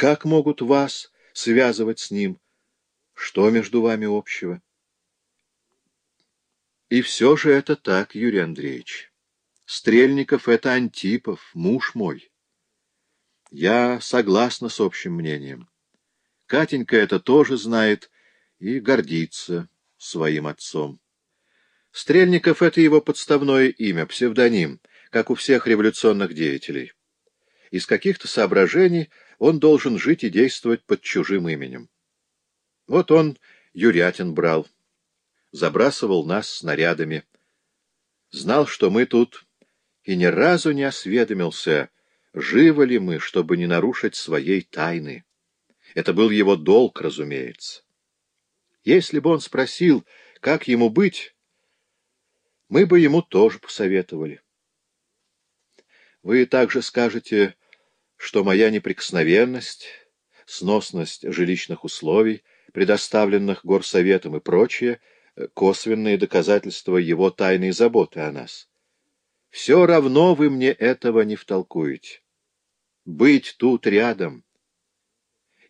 Как могут вас связывать с ним? Что между вами общего? И все же это так, Юрий Андреевич. Стрельников — это Антипов, муж мой. Я согласна с общим мнением. Катенька это тоже знает и гордится своим отцом. Стрельников — это его подставное имя, псевдоним, как у всех революционных деятелей. Из каких-то соображений он должен жить и действовать под чужим именем. Вот он Юрятин брал, забрасывал нас снарядами, знал, что мы тут, и ни разу не осведомился, живы ли мы, чтобы не нарушить своей тайны. Это был его долг, разумеется. Если бы он спросил, как ему быть, мы бы ему тоже посоветовали. Вы также скажете что моя неприкосновенность, сносность жилищных условий, предоставленных горсоветом и прочее, э, косвенные доказательства его тайной заботы о нас. Все равно вы мне этого не втолкуете. Быть тут рядом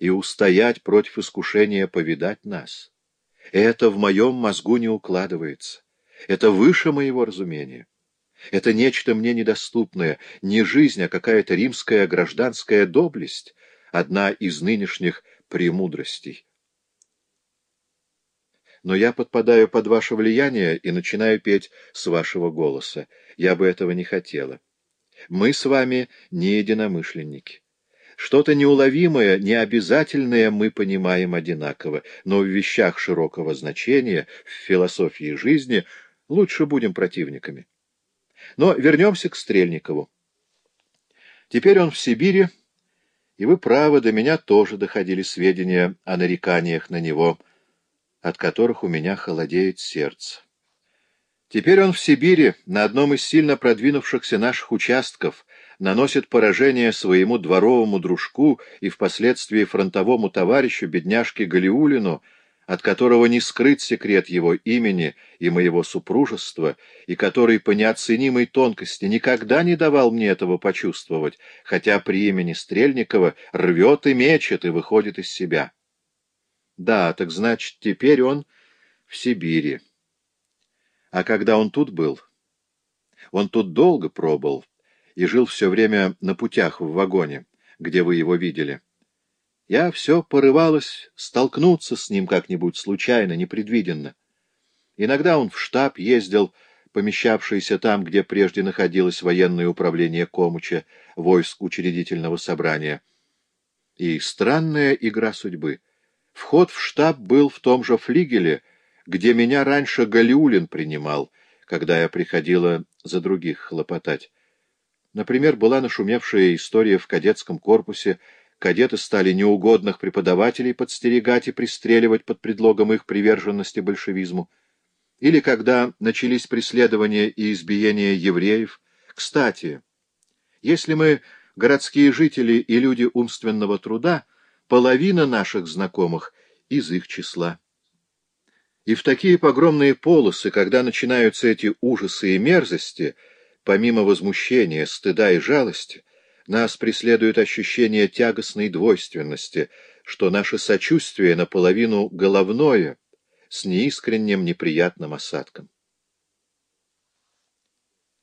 и устоять против искушения повидать нас — это в моем мозгу не укладывается. Это выше моего разумения. Это нечто мне недоступное, не жизнь, а какая-то римская гражданская доблесть, одна из нынешних премудростей. Но я подпадаю под ваше влияние и начинаю петь с вашего голоса. Я бы этого не хотела. Мы с вами не единомышленники. Что-то неуловимое, необязательное мы понимаем одинаково, но в вещах широкого значения, в философии жизни лучше будем противниками. Но вернемся к Стрельникову. Теперь он в Сибири, и вы правы, до меня тоже доходили сведения о нареканиях на него, от которых у меня холодеет сердце. Теперь он в Сибири, на одном из сильно продвинувшихся наших участков, наносит поражение своему дворовому дружку и впоследствии фронтовому товарищу, бедняжке Галиулину, от которого не скрыт секрет его имени и моего супружества, и который по неоценимой тонкости никогда не давал мне этого почувствовать, хотя при имени Стрельникова рвет и мечет и выходит из себя. Да, так значит, теперь он в Сибири. А когда он тут был? Он тут долго пробыл и жил все время на путях в вагоне, где вы его видели. Я все порывалась столкнуться с ним как-нибудь случайно, непредвиденно. Иногда он в штаб ездил, помещавшийся там, где прежде находилось военное управление Комуча, войск учредительного собрания. И странная игра судьбы. Вход в штаб был в том же флигеле, где меня раньше Галиулин принимал, когда я приходила за других хлопотать. Например, была нашумевшая история в кадетском корпусе кадеты стали неугодных преподавателей подстерегать и пристреливать под предлогом их приверженности большевизму. Или когда начались преследования и избиения евреев. Кстати, если мы городские жители и люди умственного труда, половина наших знакомых из их числа. И в такие погромные полосы, когда начинаются эти ужасы и мерзости, помимо возмущения, стыда и жалости, нас преследует ощущение тягостной двойственности, что наше сочувствие наполовину головное, с неискренним неприятным осадком.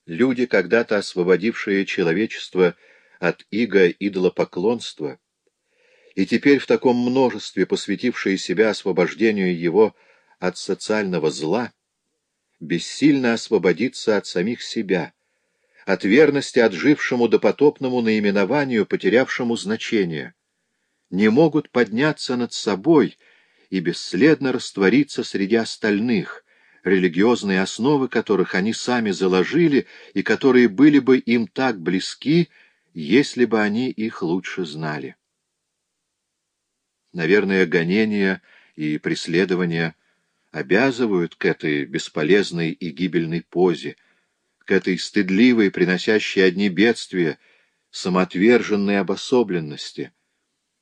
Люди, когда-то освободившие человечество от иго идолопоклонства, и теперь в таком множестве посвятившие себя освобождению его от социального зла, бессильно освободиться от самих себя — от верности отжившему допотопному наименованию, потерявшему значение, не могут подняться над собой и бесследно раствориться среди остальных, религиозные основы которых они сами заложили и которые были бы им так близки, если бы они их лучше знали. Наверное, гонения и преследования обязывают к этой бесполезной и гибельной позе, к этой стыдливой, приносящей одни бедствия, самоотверженной обособленности.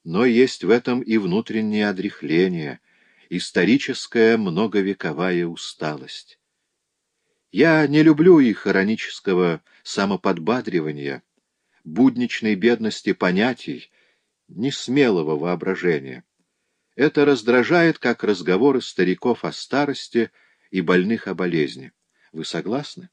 Но есть в этом и внутреннее одряхление, историческая многовековая усталость. Я не люблю их иронического самоподбадривания, будничной бедности понятий несмелого воображения. Это раздражает, как разговоры стариков о старости и больных о болезни. Вы согласны?